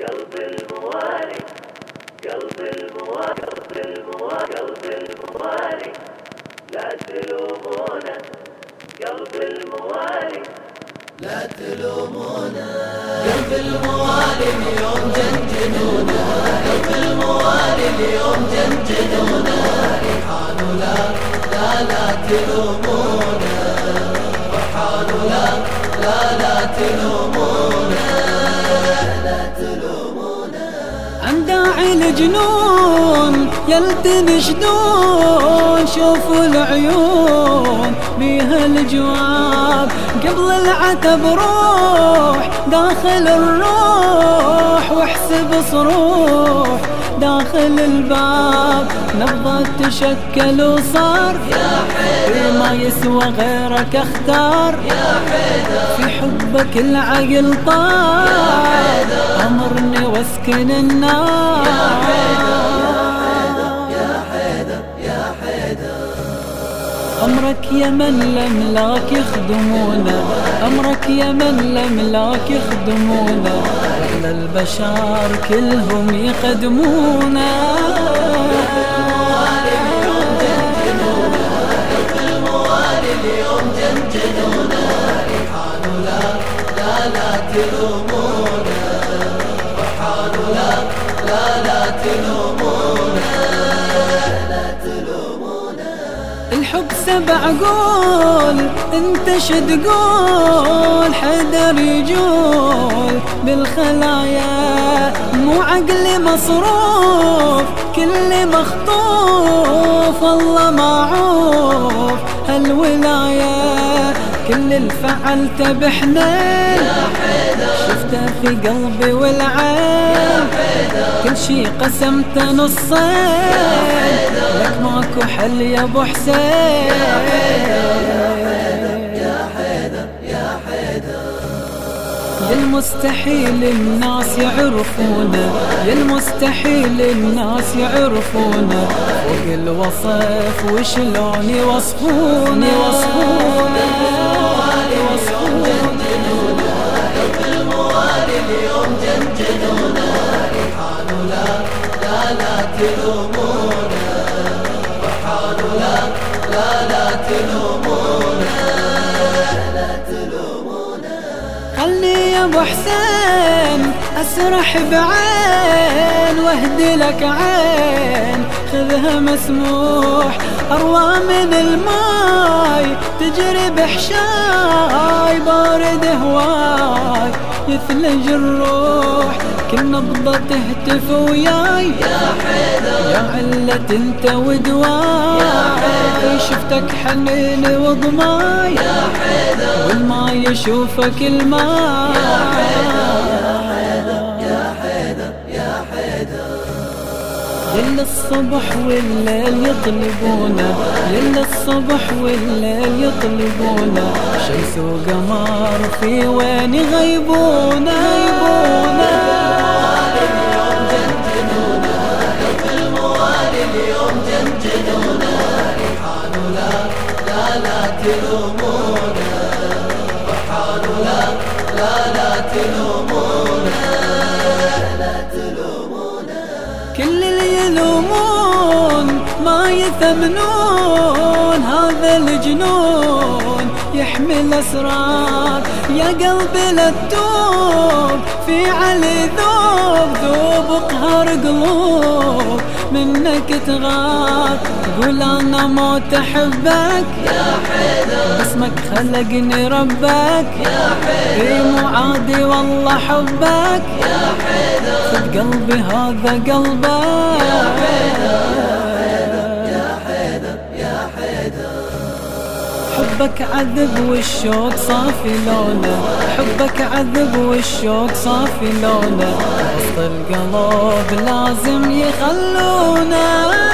قلب الموالي. قلب الموالي قلب الموالي لا تلومونه قلب الموالي. لا تلومونا. قلب الموالي اليوم جنجنونا. قلب الموالي اليوم جنجنونا. ريحان لا لا لا تلومونا. فرحان لا لا تلومونا لا تلومونا. عن داعي الجنون يلتني شدون شوفوا العيون. بيها الجواب قبل العتب روح داخل الروح واحسب صروح. داخل الباب نبضة تشكل وصار. يا حيدر ما يسوى غيرك اختار. يا حيدر في حبك العقل طار. أمرني واسكن النار. يا حيدر أمرك يا من الاملاك يخدمونا. أمرك يا من الاملاك يخدمونا. ولا البشر كلهم الموالي اليوم جنجنونا ريحان لا لا تلومونا. فرحان لا لا تلومونا. الحب سبع قول انت شد قول حدر يجول. بالخلايا مو عقلي مصروف كل مخطوف الله معوف هالولاية كل الفعلته بحنين شفته في قلبي والعين كل شي قسمته نصين لك ماكو حل يا أبو حسين. للمستحيل الناس يعرفونا للمستحيل الناس يعرفونا فوق الوصف وشلون يوصفونا يوصفونا اليوم جنجنونا. ريحان لا لا لا تلومونا خلني يا أبو حسين أسرح بعين وأهدي لك عين. خذها مسموح أروى من الماي تجري بحشاي بارد هواي. يثلج الروح كل نبضة تهتف وياي. يا حيدر يا علة أنت ودواي. شفتك حنين وضماي يا حيدر والما يشوفك الماء يا حيدر يا حيدر ليل الصبح والليل يطلبونا ليل الصبح والليل يطلبونا شمس وقمر في وين يغيبونا يغيبونا تلومونا فرحان لا لا تلومونا لا تلومونا كل اللي يلومون ما يثمنون هذا الجنون يحمل أسرار. يا قلبي لا تتوب في علي ذوب ذوب قهر قلوب. منك تغار قول أنا موت احبك يا حيدر اسمك خلقني ربك. يا حيدر في معادي والله حبك. يا حيدر قلبي هذا قلبك. يا حيدر حبك عذب والشوق صافي لونه. حبك عذب والشوق صافي لونه. وسط القلب لازم يخلونه